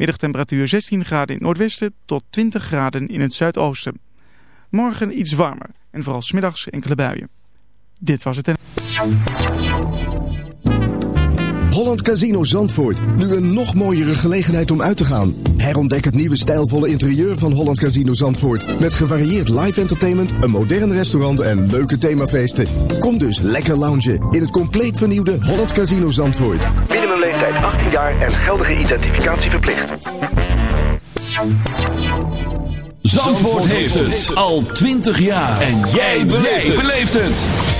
Middagtemperatuur 16 graden in het noordwesten tot 20 graden in het zuidoosten. Morgen iets warmer en vooral smiddags enkele buien. Dit was het. Holland Casino Zandvoort. Nu een nog mooiere gelegenheid om uit te gaan. Herontdek het nieuwe stijlvolle interieur van Holland Casino Zandvoort. Met gevarieerd live entertainment, een modern restaurant en leuke themafeesten. Kom dus lekker loungen in het compleet vernieuwde Holland Casino Zandvoort. Minimumleeftijd 18 jaar en geldige identificatie verplicht. Zandvoort heeft het al 20 jaar. En jij beleeft het.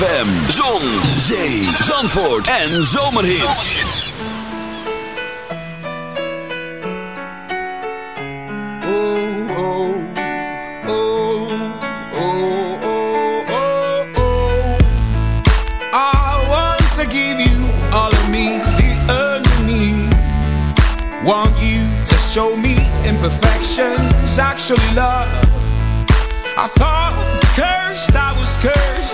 ZFM, zon, zee, zandvoort en zomerhits. Oh, oh, oh, oh, oh, oh, oh. I want to give you all of me, the underneath. Want you to show me imperfections, actually love. I thought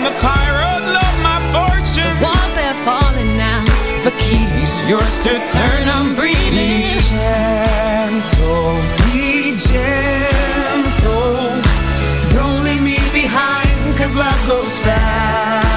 am a pirate, love my fortune. Walls are falling now. The key's yours to turn I'm breathing. Be gentle, be gentle. Don't leave me behind Cause love goes fast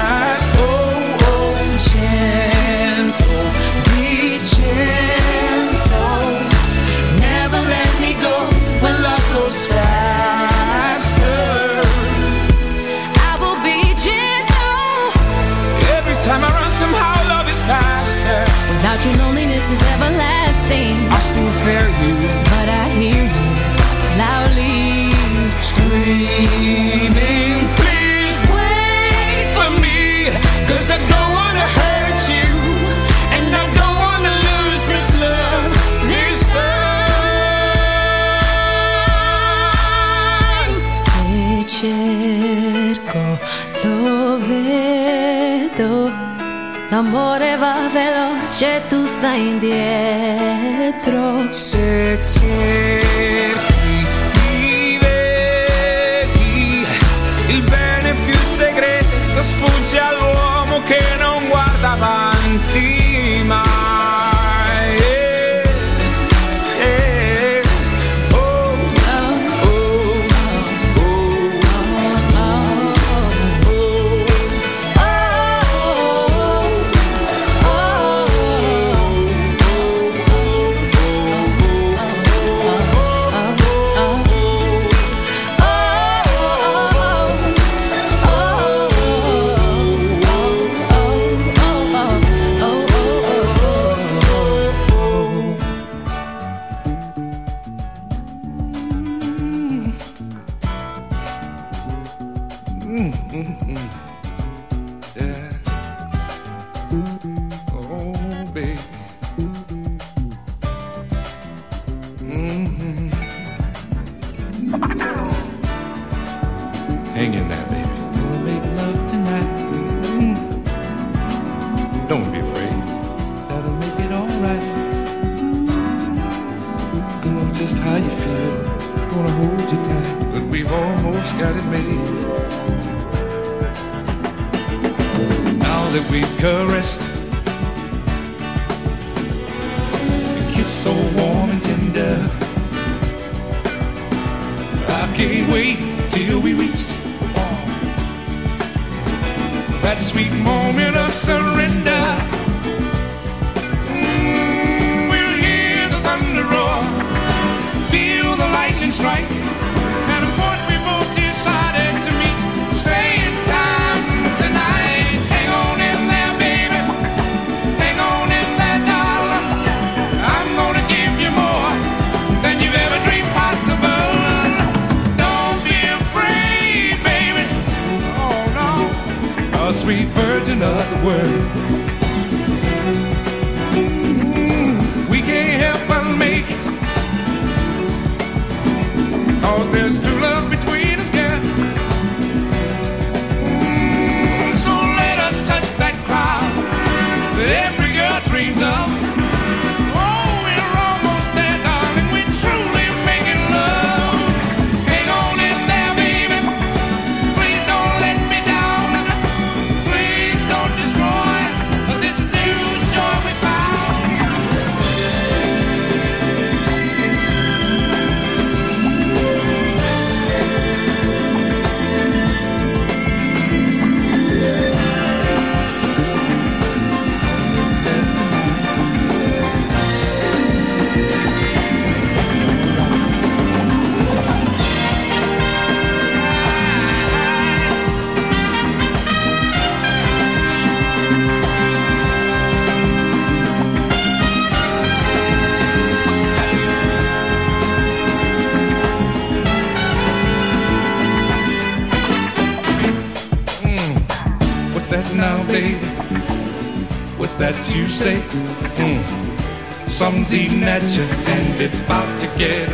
and it's about to get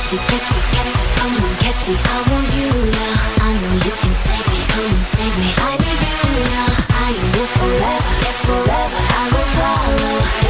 catch me, catch me, catch me, come on, catch me. I want you now. I know you can save me, come and save me. I need you now. I am yours forever, yes forever. I will follow.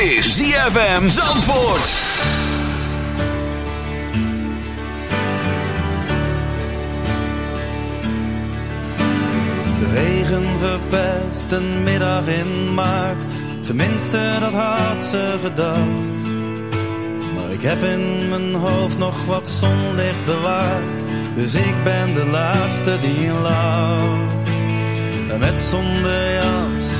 is ZFM Zandvoort. De regen verpest een middag in maart. Tenminste, dat had ze gedacht. Maar ik heb in mijn hoofd nog wat zonlicht bewaard. Dus ik ben de laatste die lacht. En met zonder jas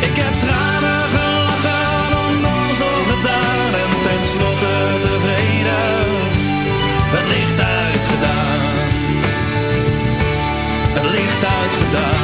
Ik heb tranen gelachen, onnozel gedaan en tenslotte tevreden. Het licht uitgedaan. Het licht uitgedaan.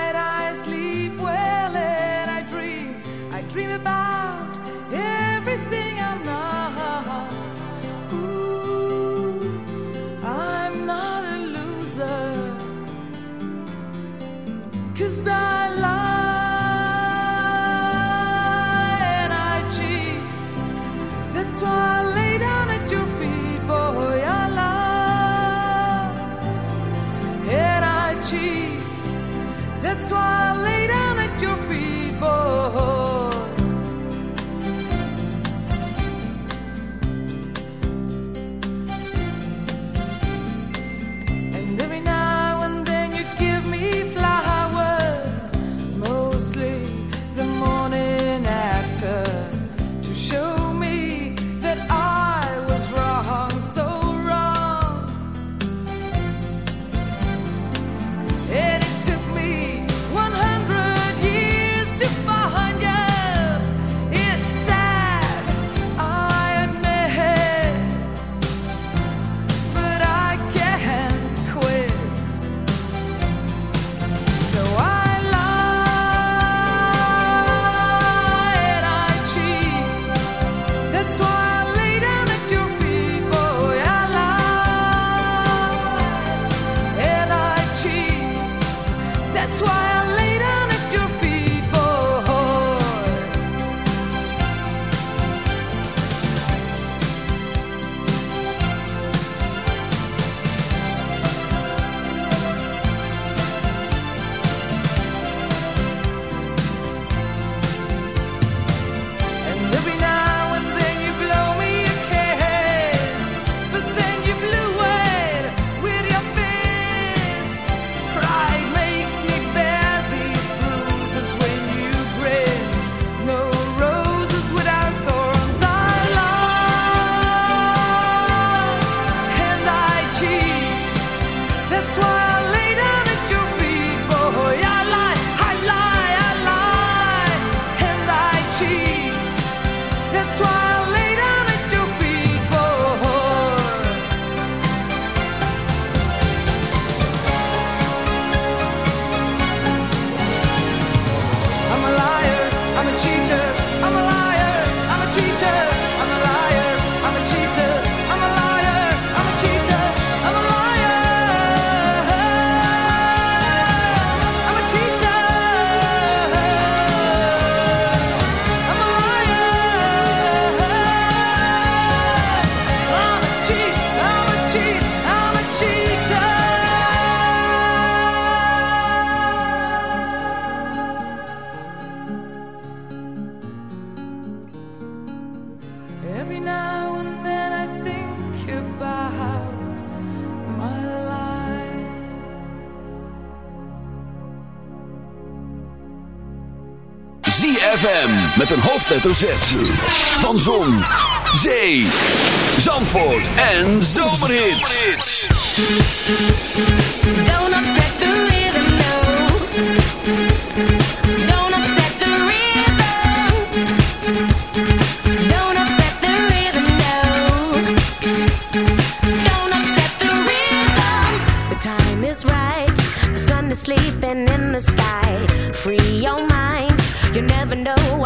soir. Fm met een hoofdletter Z. Van Zon, Zee, Zandvoort en Zomerhits. Don't upset the rhythm, no. Don't upset the rhythm. Don't upset the rhythm, no. The. The time is right. The sun is sleeping in the sky.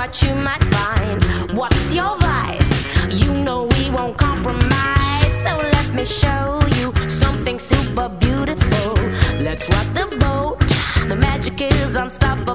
what you might find. What's your vice? You know we won't compromise. So let me show you something super beautiful. Let's rock the boat. The magic is unstoppable.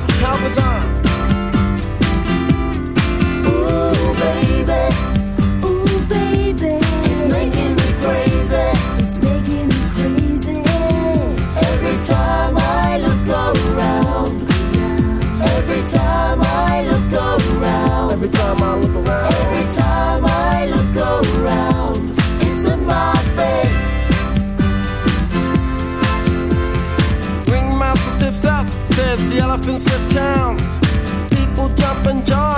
I was on.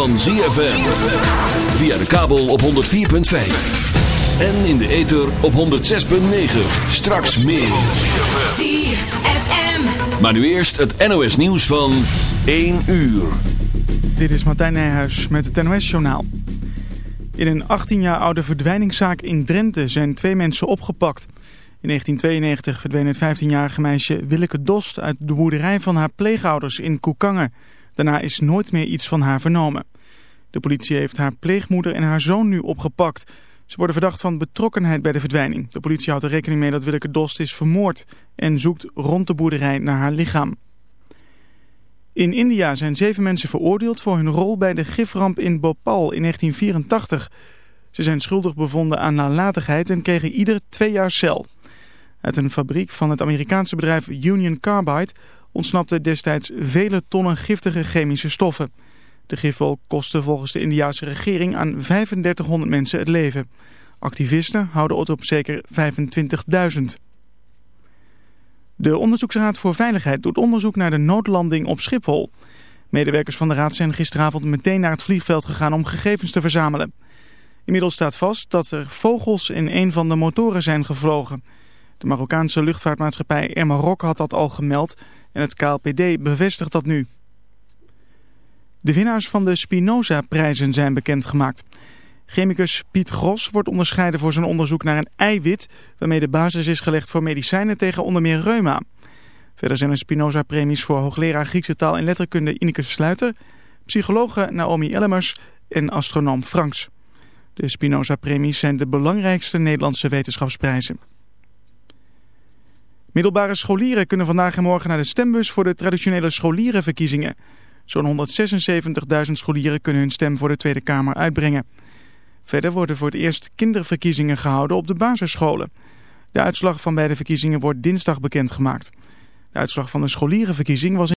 Van ZFM. Via de kabel op 104.5. En in de ether op 106.9. Straks meer. ZFM. Maar nu eerst het NOS nieuws van 1 uur. Dit is Martijn Nijhuis met het NOS-journaal. In een 18 jaar oude verdwijningszaak in Drenthe zijn twee mensen opgepakt. In 1992 verdween het 15-jarige meisje Willeke Dost uit de boerderij van haar pleegouders in Koekangen. Daarna is nooit meer iets van haar vernomen. De politie heeft haar pleegmoeder en haar zoon nu opgepakt. Ze worden verdacht van betrokkenheid bij de verdwijning. De politie houdt er rekening mee dat Willeke Dost is vermoord en zoekt rond de boerderij naar haar lichaam. In India zijn zeven mensen veroordeeld voor hun rol bij de giframp in Bhopal in 1984. Ze zijn schuldig bevonden aan nalatigheid en kregen ieder twee jaar cel. Uit een fabriek van het Amerikaanse bedrijf Union Carbide ontsnapten destijds vele tonnen giftige chemische stoffen. De gifwolk kostte volgens de Indiase regering aan 3500 mensen het leven. Activisten houden het op zeker 25.000. De Onderzoeksraad voor Veiligheid doet onderzoek naar de noodlanding op Schiphol. Medewerkers van de raad zijn gisteravond meteen naar het vliegveld gegaan om gegevens te verzamelen. Inmiddels staat vast dat er vogels in een van de motoren zijn gevlogen. De Marokkaanse luchtvaartmaatschappij Air Maroc had dat al gemeld en het KLPD bevestigt dat nu. De winnaars van de Spinoza-prijzen zijn bekendgemaakt. Chemicus Piet Gros wordt onderscheiden voor zijn onderzoek naar een eiwit... waarmee de basis is gelegd voor medicijnen tegen onder meer reuma. Verder zijn er Spinoza-premies voor hoogleraar Griekse taal en letterkunde Ineke Sluiter... psychologe Naomi Ellemers en astronoom Franks. De Spinoza-premies zijn de belangrijkste Nederlandse wetenschapsprijzen. Middelbare scholieren kunnen vandaag en morgen naar de stembus voor de traditionele scholierenverkiezingen. Zo'n 176.000 scholieren kunnen hun stem voor de Tweede Kamer uitbrengen. Verder worden voor het eerst kinderverkiezingen gehouden op de basisscholen. De uitslag van beide verkiezingen wordt dinsdag bekendgemaakt. De uitslag van de scholierenverkiezing was